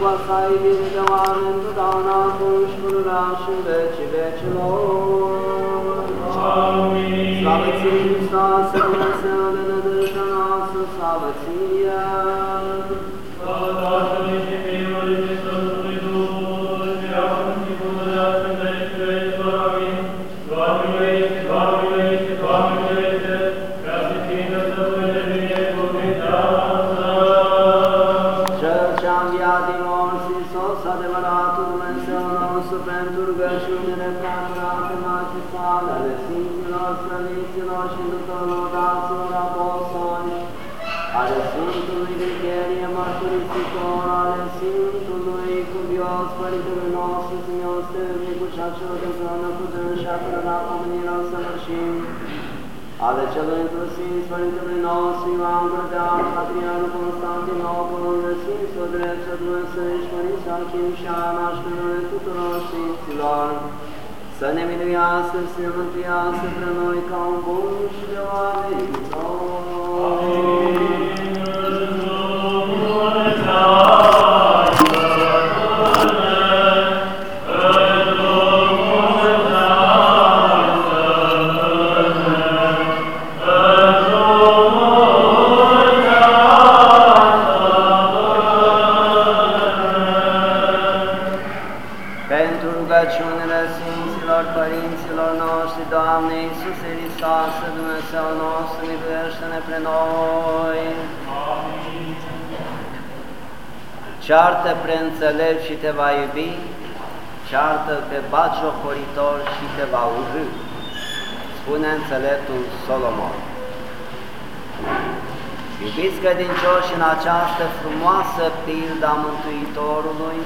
cu sa iubire de oameni, totdeauna acum și pururea și în vecii vecilor. Amin. Slavă ție, Hristos, Dumnezeu de ale Sfântului Vigherie, mărturisitor, ale Sfântului Cuvios, Părintele nostru, Simeon Stârnicu și a celor împreună cu dâns și a cărărat pomenirea săvârșim, ale celor întrusiți Părintele nostru Ioan Grădean, Patriarul Constantinopol, unde Sfințul drept să Dumnezeu și Părinții Achim și Ana și pe noi tuturor Sfinților, să ne miluiască, să ne mântuiască pre noi ca un bun și de oameni. Pentru Ceartă pre înțelept și te va iubi, ceartă pe batjocoritor și te va urâ, spune înțeleptul Solomon. Iubiți credincioși în această frumoasă pildă a Mântuitorului,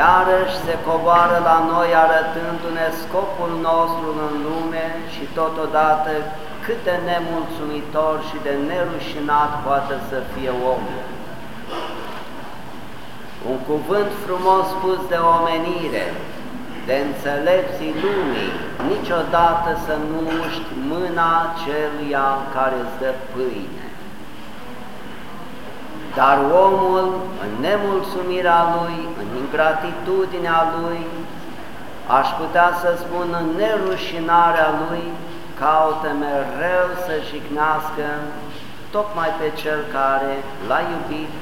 iarăși se coboară la noi arătându-ne scopul nostru în lume și totodată cât de nemulțumitor și de nerușinat poate să fie omul. Un cuvânt frumos spus de omenire, de înțelepții lumii, niciodată să nu muști mâna celuia care îți dă pâine. Dar omul, în nemulțumirea lui, în ingratitudinea lui, aș putea să spun în nerușinarea lui, caută mereu să jignească tocmai pe cel care l-a iubit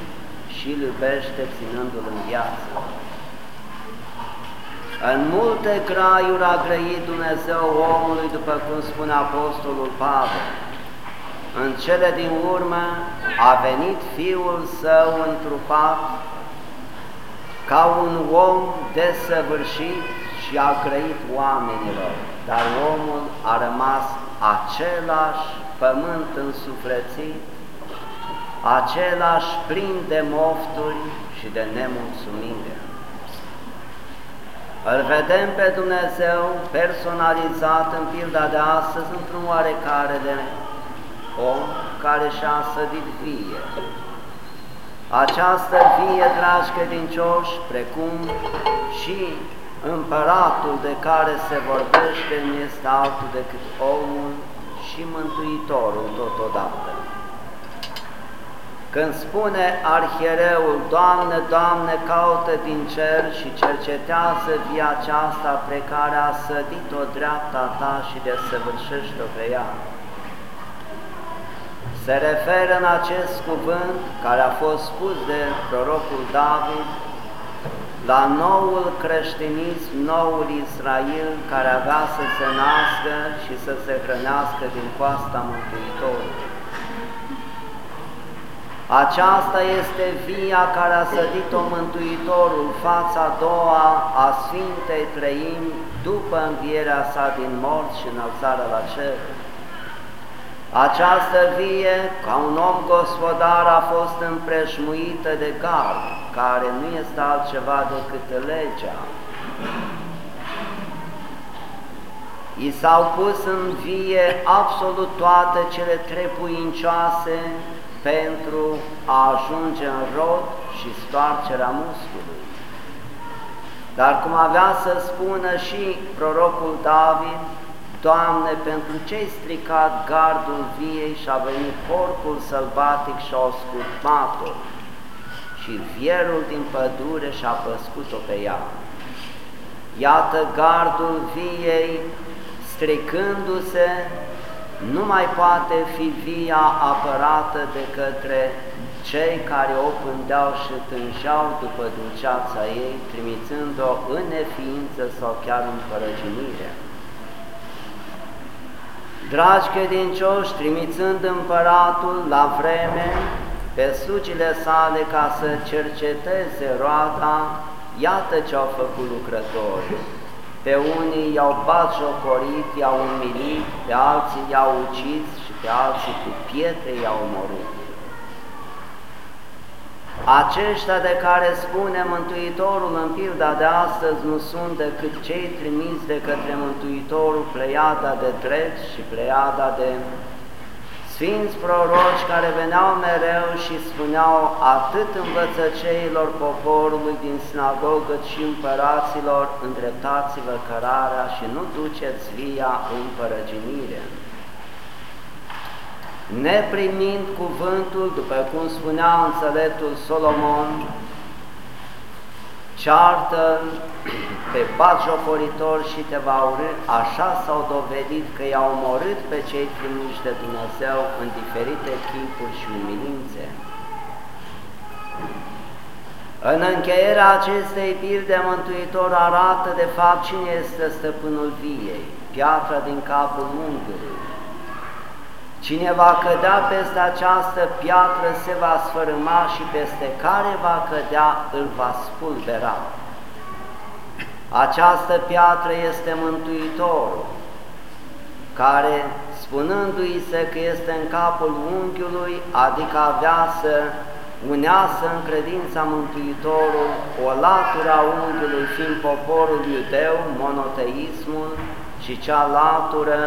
și îl iubește ținându-l în viață. În multe graiuri a grăit Dumnezeu omului, după cum spune Apostolul Pavel, în cele din urmă a venit Fiul Său întrupat ca un om desăvârșit și a grăit oamenilor, dar omul a rămas același pământ însuflețit, același plin de mofturi și de nemulțumire. Îl vedem pe Dumnezeu personalizat în pilda de astăzi într-un oarecare de om care și-a sădit vie. Această vie, dragi credincioși, precum și împăratul de care se vorbește, nu este altul decât omul și Mântuitorul totodată. Când spune arhiereul, Doamne, Doamne, caută din cer și cercetează via aceasta pe care a sădit-o dreapta Ta și desăvârșește-o pe ea, se referă în acest cuvânt care a fost spus de prorocul David la noul creștinism, noul Israel care avea să se nască și să se hrănească din coasta Mântuitorului. Aceasta este via care a sădit-o Mântuitorul, fața a doua a Sfintei Trăimi, după învierea sa din morți și înălțarea la cer. Această vie, ca un om gospodar, a fost împreșmuită de gard, care nu este altceva decât legea. I s-au pus în vie absolut toate cele trebuincioase pentru a ajunge în rod și stoarcerea muscului. Dar cum avea să spună și prorocul David, Doamne, pentru ce-ai stricat gardul viei și a venit porcul sălbatic și a scurmat-o și vierul din pădure și-a păscut-o pe ea. Iată gardul viei stricându-se, nu mai poate fi via apărată de către cei care o pândeau și tânjeau după dulceața ei, trimițând-o în neființă sau chiar în părăginire. Dragi credincioși, trimițând împăratul la vreme pe slugile sale ca să cerceteze roata, iată ce au făcut lucrătorii. Pe unii i-au batjocorit, i-au umilit, pe alții i-au ucis și pe alții cu pietre i-au omorât. Aceștia de care spune Mântuitorul în pilda de astăzi nu sunt decât cei trimiși de către Mântuitorul pleiada de drept și pleiada de sfinți proroci care veneau mereu și spuneau atât învățăceilor poporului din sinagogă și împăraților, îndreptați-vă cărarea și nu duceți via în părăginire neprimind cuvântul, după cum spunea înțeletul Solomon, ceartă pe batjocoritor și te va urâ, așa s-au dovedit că i-au omorât pe cei trimiși de Dumnezeu în diferite chipuri și umilințe. În încheierea acestei pilde, Mântuitor arată de fapt cine este stăpânul viei, piatra din capul unghiului, Cine va cădea peste această piatră se va sfărâma și peste care va cădea îl va spulbera. Această piatră este Mântuitorul, care, spunându-i se că este în capul unghiului, adică avea să uneasă în credința Mântuitorul o latură a unghiului, fiind poporul iudeu, monoteismul, și cea latură,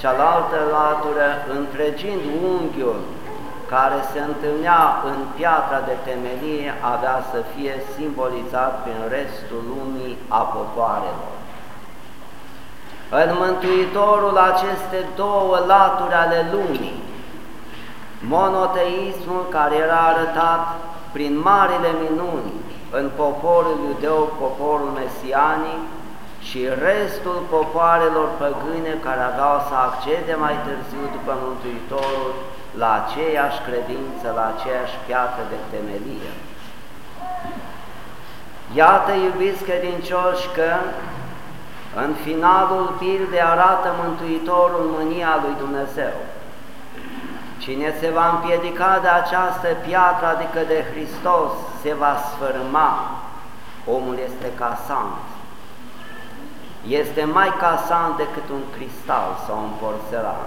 cealaltă latură, întregind unghiul care se întâlnea în piatra de temelie, avea să fie simbolizat prin restul lumii a popoarelor. În Mântuitorul aceste două laturi ale lumii, monoteismul care era arătat prin marile minuni în poporul iudeu, poporul mesianic, și restul popoarelor păgâne care aveau să accede mai târziu după Mântuitorul la aceeași credință, la aceeași piatră de temelie. Iată, iubiți credincioși, că în finalul pildei arată Mântuitorul mânia lui Dumnezeu. Cine se va împiedica de această piatră, adică de Hristos, se va sfârma. Omul este ca sant este mai casant decât un cristal sau un porțelan.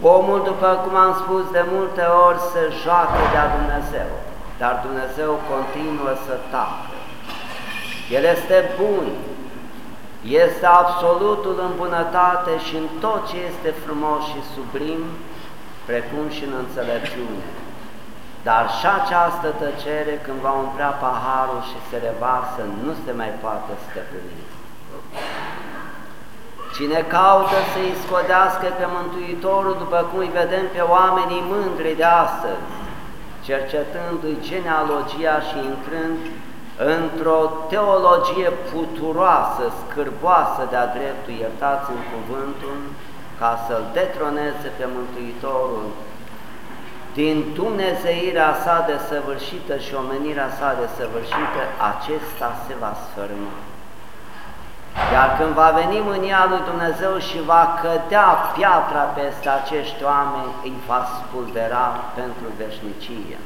Omul, după cum am spus de multe ori, se joacă de-a Dumnezeu, dar Dumnezeu continuă să tacă. El este bun, este absolutul în bunătate și în tot ce este frumos și sublim, precum și în înțelepciune. Dar și această tăcere, când va umplea paharul și se revarsă, nu se mai poate stăpâni. Cine caută să-i scodească pe Mântuitorul, după cum îi vedem pe oamenii mândri de astăzi, cercetându-i genealogia și intrând într-o teologie puturoasă, scârboasă de-a dreptul, iertați în cuvântul, ca să-L detroneze pe Mântuitorul din Dumnezeirea sa de săvârșită și omenirea sa de săvârșită, acesta se va sfârma. Iar când va veni mânia lui Dumnezeu și va cădea piatra peste acești oameni, îi va spulbera pentru veșnicie.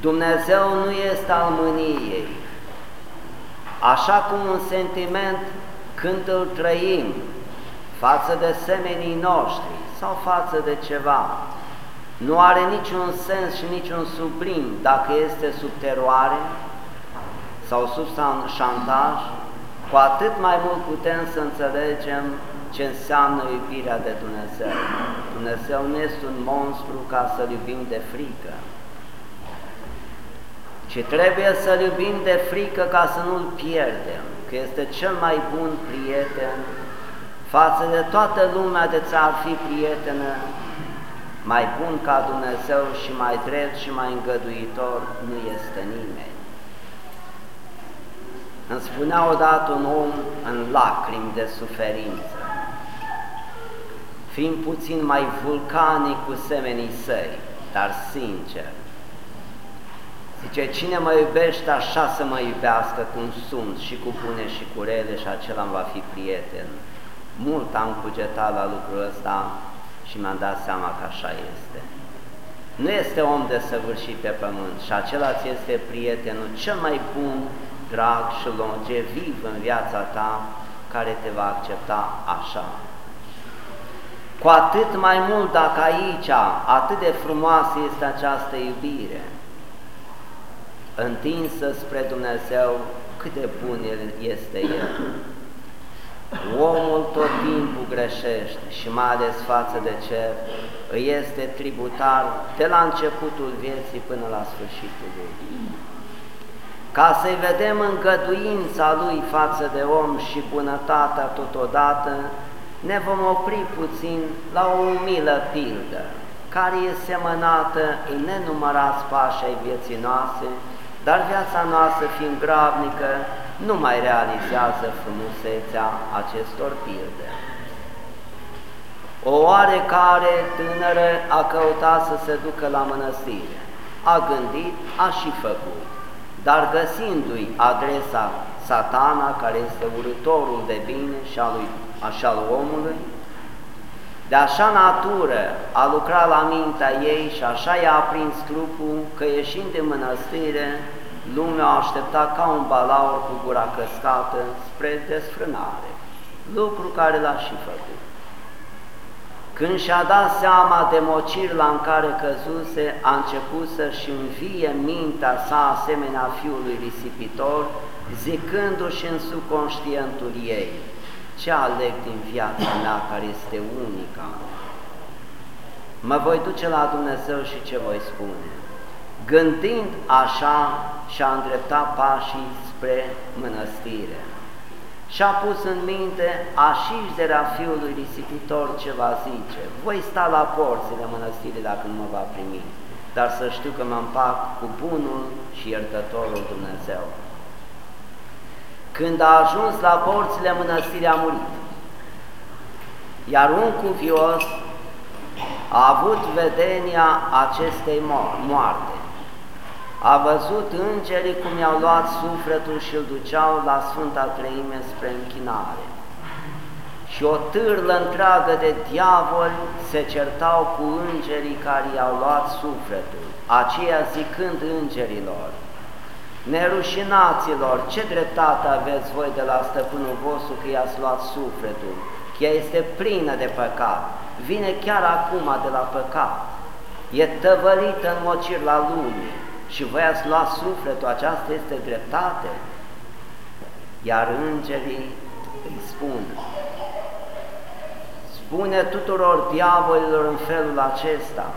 Dumnezeu nu este al mâniei, așa cum un sentiment când îl trăim față de semenii noștri, sau față de ceva. Nu are niciun sens și niciun sublim dacă este sub teroare sau sub șantaj, cu atât mai mult putem să înțelegem ce înseamnă iubirea de Dumnezeu. Dumnezeu nu este un monstru ca să-L iubim de frică, ci trebuie să-L iubim de frică ca să nu-L pierdem, că este cel mai bun prieten față de toată lumea de ți-ar fi prietenă, Mai bun ca Dumnezeu și mai drept și mai îngăduitor nu este nimeni. Îmi spunea odată un om în lacrimi de suferință, fiind puțin mai vulcanic cu semenii săi, dar sincer, Zice, cine mă iubește așa să mă iubească cum sunt și cu bune și cu rele și acela îmi va fi prieten. Mult am cugetat la lucrul ăsta și mi-am dat seama că așa este. Nu este om de săvârșit pe pământ și acela ți este prietenul cel mai bun, drag și longeviv în viața ta care te va accepta așa. Cu atât mai mult dacă aici atât de frumoasă este această iubire, întinsă spre Dumnezeu, cât de bun este El. Omul tot timpul greșește și mai ales față de cer, îi este tributar de la începutul vieții până la sfârșitul lui. Ca să-i vedem îngăduința lui față de om și bunătatea totodată, ne vom opri puțin la o umilă pildă, care e semănată în nenumărați pași ai vieții noastre, dar viața noastră fiind gravnică, nu mai realizează frumusețea acestor pilde. O oarecare tânără a căutat să se ducă la mănăstire, a gândit, a și făcut, dar găsindu-i adresa satana, care este urătorul de bine și al, lui, așa al omului, de așa natură a lucrat la mintea ei și așa i-a aprins trupul că ieșind de mănăstire, lumea a așteptat ca un balaur cu gura căscată spre desfrânare, lucru care l-a și făcut. Când și-a dat seama de mocirla în care căzuse, a început să-și învie mintea sa asemenea fiului risipitor, zicându-și în subconștientul ei, ce aleg din viața mea care este unica? Mă voi duce la Dumnezeu și ce voi spune? Gândind așa, și-a îndreptat pașii spre mănăstire. Și-a pus în minte așișderea fiului risipitor ce va zice, voi sta la porțile mănăstirii dacă nu mă va primi, dar să știu că mă împac cu bunul și iertătorul Dumnezeu. Când a ajuns la porțile mănăstirii a murit, iar un cuvios a avut vedenia acestei moarte a văzut îngerii cum i-au luat sufletul și îl duceau la Sfânta Treime spre închinare. Și o târlă întreagă de diavoli se certau cu îngerii care i-au luat sufletul, aceia zicând îngerilor, Nerușinaților, ce dreptate aveți voi de la stăpânul vostru că i-ați luat sufletul, că ea este plină de păcat, vine chiar acum de la păcat, e tăvălită în mocir la lume, și voi ați luat sufletul, aceasta este dreptate. Iar îngerii îi spun, spune tuturor diavolilor în felul acesta,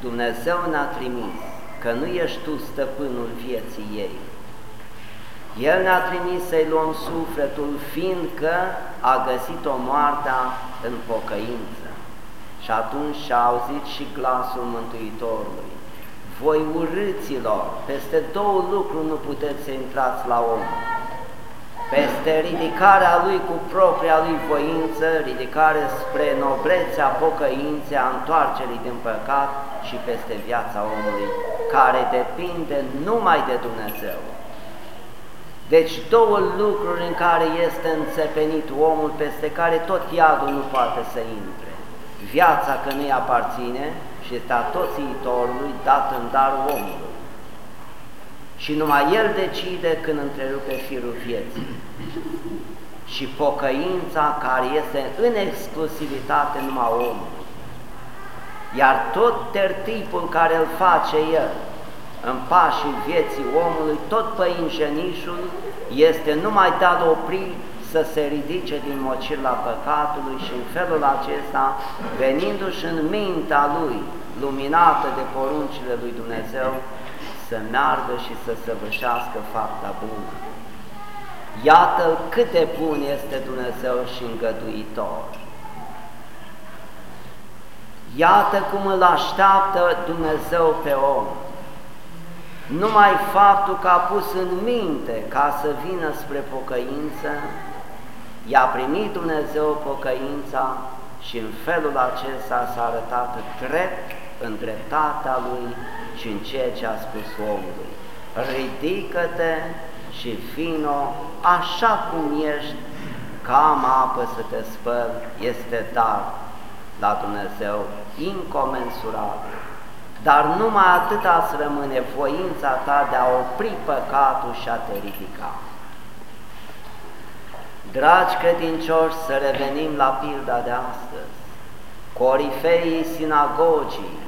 Dumnezeu ne-a trimis, că nu ești tu stăpânul vieții ei. El ne-a trimis să-i luăm sufletul, fiindcă a găsit-o moartea în pocăință. Și atunci și-a auzit și glasul Mântuitorului voi urâților, peste două lucruri nu puteți să intrați la om. Peste ridicarea lui cu propria lui voință, ridicare spre noblețea pocăinței, a întoarcerii din păcat și peste viața omului, care depinde numai de Dumnezeu. Deci două lucruri în care este înțepenit omul, peste care tot iadul nu poate să intre. Viața că nu-i aparține și este a toțiitorului dat în dar omului. Și numai el decide când întrerupe firul vieții. Și pocăința care este în exclusivitate numai omului. Iar tot tertipul care îl face el în pașii vieții omului, tot păinjenișul este numai de a opri să se ridice din mocila păcatului și în felul acesta, venindu-și în mintea lui, luminată de poruncile lui Dumnezeu, să meargă și să săvârșească fapta bună. Iată cât de bun este Dumnezeu și îngăduitor. Iată cum îl așteaptă Dumnezeu pe om. Numai faptul că a pus în minte ca să vină spre pocăință, i-a primit Dumnezeu pocăința și în felul acesta s-a arătat drept în dreptatea Lui și în ceea ce a spus omului. Ridică-te și vino așa cum ești, cam apă să te spăl, este dar la Dumnezeu incomensurabil. Dar numai atâta îți rămâne voința ta de a opri păcatul și a te ridica. Dragi credincioși, să revenim la pilda de astăzi. Corifeii sinagogii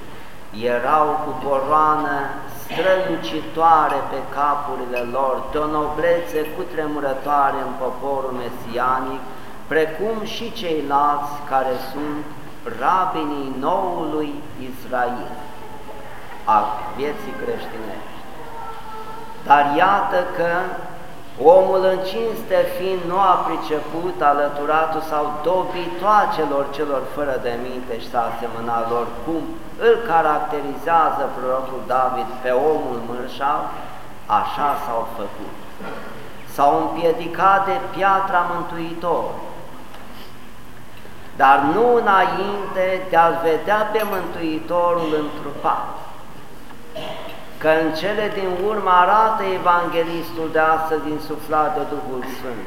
erau cu coroană strălucitoare pe capurile lor, de o noblețe cutremurătoare în poporul mesianic, precum și ceilalți care sunt rabinii noului Israel, a vieții creștinești. Dar iată că Omul în cinste fiind nu a priceput alăturatul sau dobitoacelor celor fără de minte și s-a asemănat lor cum îl caracterizează prorocul David pe omul mărșav, așa s-au făcut. S-au împiedicat de piatra mântuitor, dar nu înainte de a-L vedea pe Mântuitorul întrupat că în cele din urmă arată evanghelistul de astăzi insuflat de Duhul Sfânt,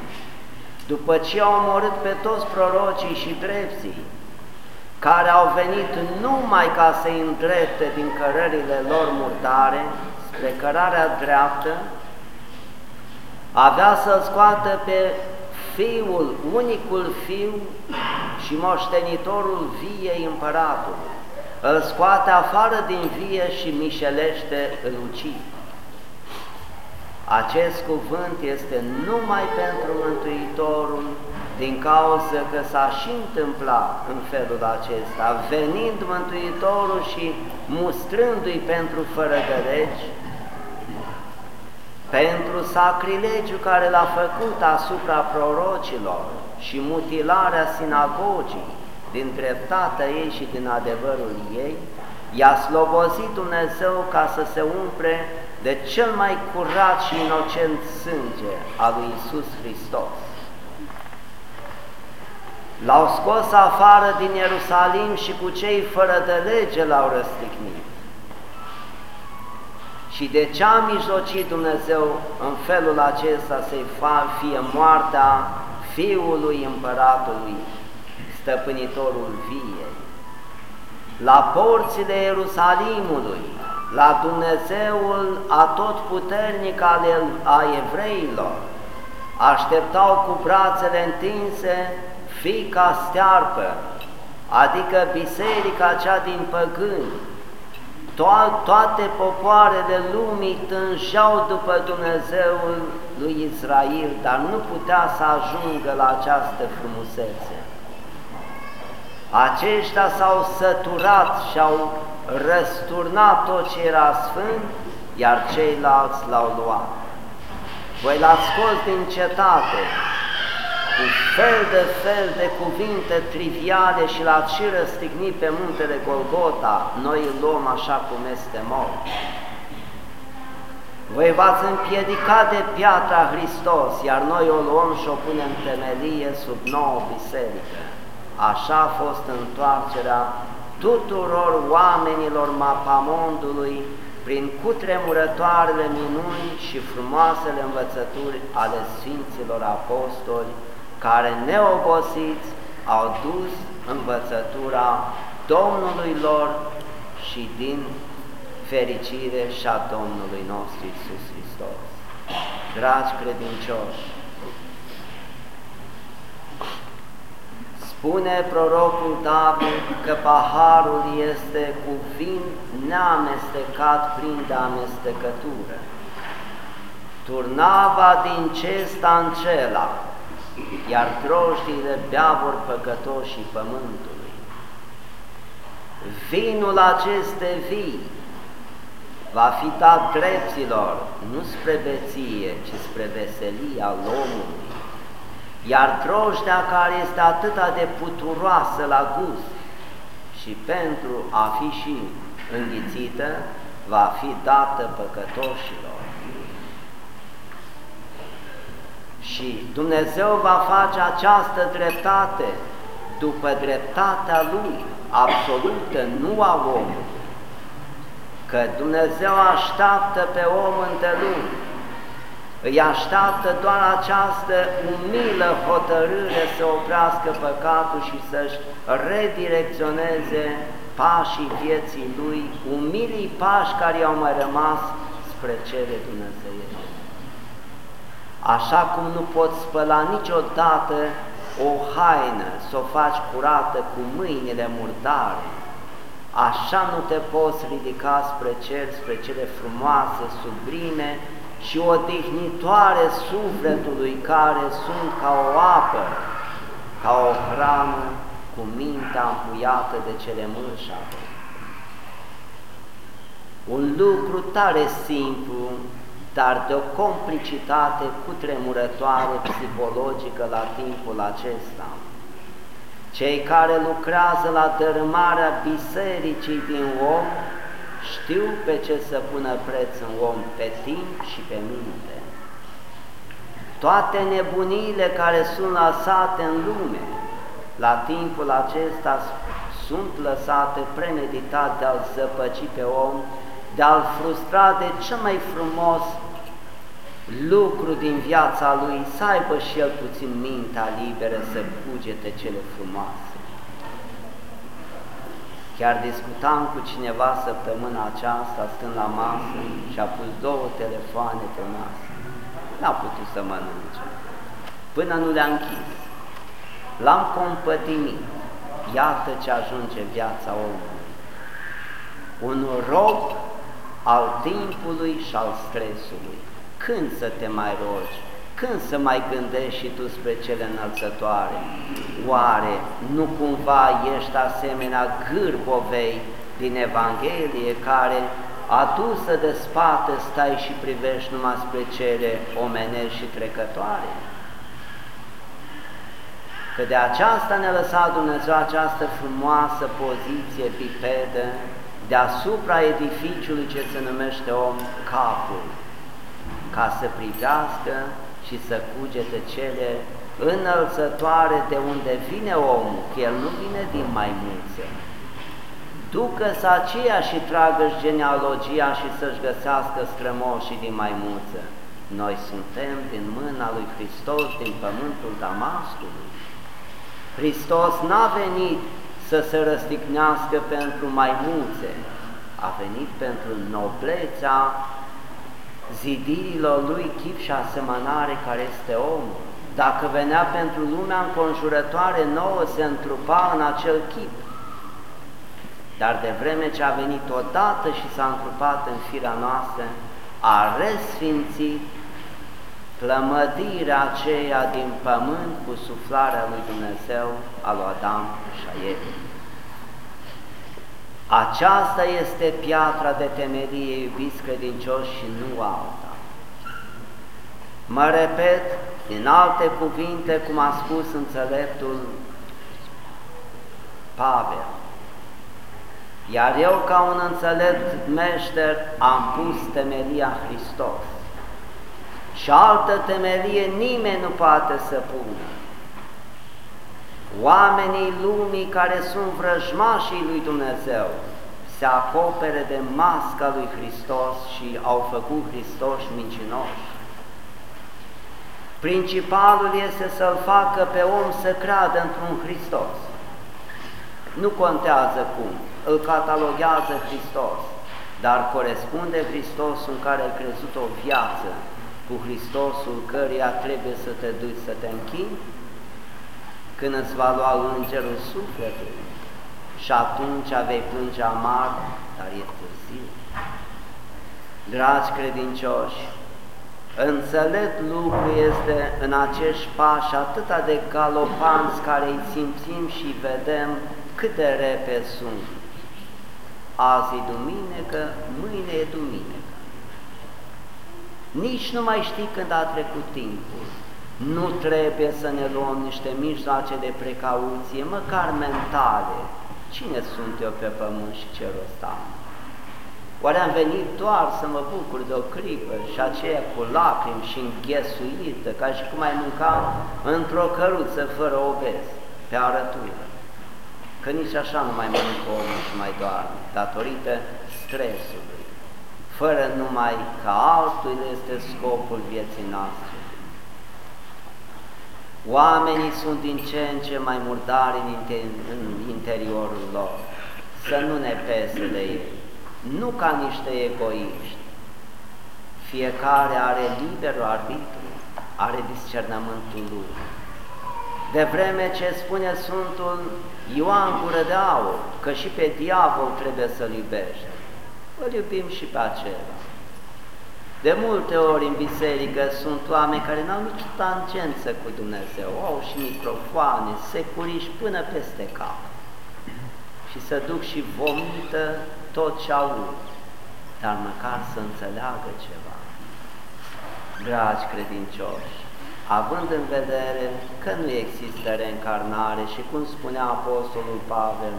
după ce au omorât pe toți prorocii și drepții, care au venit numai ca să-i îndrepte din cărările lor murdare spre cărarea dreaptă, avea să scoată pe fiul, unicul fiu și moștenitorul viei împăratului îl scoate afară din vie și mișelește în ucid. Acest cuvânt este numai pentru Mântuitorul, din cauza că s-a și întâmplat în felul acesta, venind Mântuitorul și mustrându-i pentru fără de legi, pentru sacrilegiu care l-a făcut asupra prorocilor și mutilarea sinagogii, din dreptatea ei și din adevărul ei, i-a slobozit Dumnezeu ca să se umple de cel mai curat și inocent sânge al lui Isus Hristos. L-au scos afară din Ierusalim și cu cei fără de lege l-au răstignit. Și de ce a mijlocit Dumnezeu în felul acesta să-i fie moartea Fiului Împăratului stăpânitorul viei, la porțile Ierusalimului, la Dumnezeul atotputernic al a evreilor, așteptau cu brațele întinse fica stearpă, adică biserica cea din păgâni, to toate popoarele lumii tânjeau după Dumnezeul lui Israel, dar nu putea să ajungă la această frumusețe. Aceștia s-au săturat și au răsturnat tot ce era sfânt, iar ceilalți l-au luat. Voi l-ați scos din cetate, cu fel de fel de cuvinte triviale și l-ați și răstignit pe muntele Golgota, noi îl luăm așa cum este mort. Voi v-ați împiedicat de piatra Hristos, iar noi o luăm și o punem temelie sub nouă biserică. Așa a fost întoarcerea tuturor oamenilor mapamondului prin cutremurătoarele minuni și frumoasele învățături ale Sfinților Apostoli, care neobosiți au dus învățătura Domnului lor și din fericire și a Domnului nostru Iisus Hristos. Dragi credincioși, Spune prorocul David că paharul este cu vin neamestecat prin de amestecătură. Turnava din cesta în cela, iar drojdile bea vor păcătoșii pământului. Vinul aceste vii va fi dat dreptilor, nu spre beție, ci spre veselia omului iar drojdea care este atât de puturoasă la gust și pentru a fi și înghițită, va fi dată păcătoșilor. Și Dumnezeu va face această dreptate după dreptatea Lui, absolută, nu a omului. Că Dumnezeu așteaptă pe om îndelung, îi așteaptă doar această umilă hotărâre să oprească păcatul și să-și redirecționeze pașii vieții lui, umilii pași care i-au mai rămas spre cele Dumnezeiești. Așa cum nu poți spăla niciodată o haină, să o faci curată cu mâinile murdare, așa nu te poți ridica spre cer, spre cele frumoase, sublime și odihnitoare sufletului care sunt ca o apă, ca o hrană cu mintea împuiată de cele mânșate. Un lucru tare simplu, dar de o complicitate cutremurătoare psihologică la timpul acesta. Cei care lucrează la dărâmarea bisericii din om știu pe ce să pună preț în om, pe timp și pe minte. Toate nebuniile care sunt lăsate în lume, la timpul acesta sunt lăsate premeditat de a-l zăpăci pe om, de a-l frustra de cel mai frumos lucru din viața lui, să aibă și el puțin mintea liberă să bugete cele frumoase. Chiar discutam cu cineva săptămâna aceasta, stând la masă, și a pus două telefoane pe masă. N-a putut să mănânce, până nu le-a închis. L-am compătimit. Iată ce ajunge viața omului. Un rob al timpului și al stresului. Când să te mai rogi? Când să mai gândești și tu spre cele înălțătoare? Oare nu cumva ești asemenea gârbovei din Evanghelie care adusă de spate stai și privești numai spre cele omenești și trecătoare? Că de aceasta ne-a lăsat Dumnezeu această frumoasă poziție bipedă deasupra edificiului ce se numește om, capul, ca să privească și să cugete cele înălțătoare de unde vine omul, că el nu vine din maimuțe. Ducă-să aceea și tragă-și genealogia și să-și găsească strămoșii din maimuță. Noi suntem din mâna lui Hristos, din pământul Damascului. Hristos n-a venit să se răstignească pentru maimuțe, a venit pentru noblețea zidirilor lui chip și asemănare care este omul. Dacă venea pentru lumea înconjurătoare nouă, se întrupa în acel chip. Dar de vreme ce a venit odată și s-a întrupat în firea noastră, a resfințit plămădirea aceea din pământ cu suflarea lui Dumnezeu al lui Adam și a Evei. Aceasta este piatra de temerie, iubiți credincioși, și nu alta. Mă repet, în alte cuvinte, cum a spus înțeleptul Pavel, iar eu, ca un înțelept meșter, am pus temelia Hristos și altă temelie nimeni nu poate să pună. Oamenii lumii care sunt vrăjmașii lui Dumnezeu se acopere de masca lui Hristos și au făcut Hristos mincinoși. Principalul este să-l facă pe om să creadă într-un Hristos. Nu contează cum, îl cataloghează Hristos, dar corespunde Hristosul în care ai crezut o viață, cu Hristosul căruia trebuie să te duci să te închini, când îți va lua îngerul sufletului și atunci vei plânge amar, dar e târziu. Dragi credincioși, înțelept lucru este în acești pași atâta de galopanți care îi simțim și vedem cât de repede sunt. Azi e duminică, mâine e duminică. Nici nu mai știi când a trecut timpul. Nu trebuie să ne luăm niște mijloace de precauție, măcar mentale, Cine sunt eu pe pământ și ce rost am? Oare am venit doar să mă bucur de o clipă și aceea cu lacrimi și înghesuită, ca și cum ai mânca într-o căruță fără obez, pe arătură. Că nici așa nu mai mănâncă omul și mai doarme, datorită stresului, fără numai că altul este scopul vieții noastre. Oamenii sunt din ce în ce mai murdari în, în interiorul lor, să nu ne pese de ei nu ca niște egoiști. Fiecare are liberul arbitru, are discernământul lui. De vreme ce spune Sfântul Ioan Gură de Aur, că și pe diavol trebuie să-l iubești, îl iubim și pe acela. De multe ori în biserică sunt oameni care n-au nicio tangență cu Dumnezeu, au și microfoane, securiși până peste cap. Și se duc și vomită tot ce aud, dar măcar să înțeleagă ceva. Dragi credincioși, având în vedere că nu există reîncarnare și cum spunea Apostolul Pavel,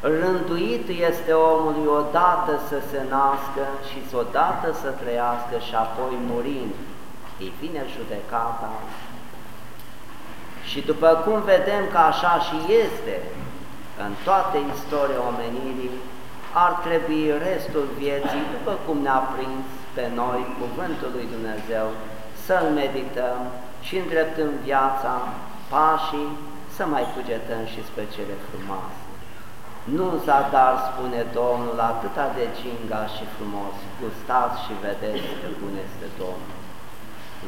rânduit este omului odată să se nască și odată să trăiască și apoi murind, îi vine judecata. Și după cum vedem că așa și este în toată istoria omenirii, ar trebui restul vieții, după cum ne-a prins pe noi Cuvântul lui Dumnezeu, să-L medităm și îndreptăm viața, pașii, să mai cugetăm și spre cele frumoase. Nu zadar, spune Domnul, atâta de ginga și frumos, gustați și vedeți că bun este Domnul.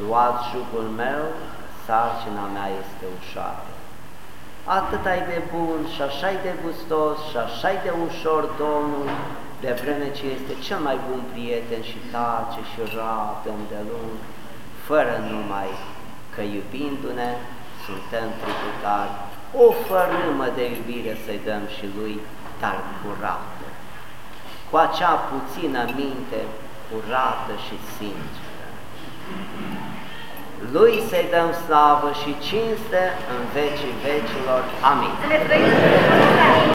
Luați jugul meu, sarcina mea este ușoară atât ai de bun și așa de gustos și așa de ușor Domnul, de vreme ce este cel mai bun prieten și tace și rabdă îndelung, fără numai că iubindu-ne suntem tributari, o fărâmă de iubire să-i dăm și lui, dar curată, cu acea puțină minte curată și sinceră. Lui să-i dăm slavă și cinste în vecii vecilor. Amin.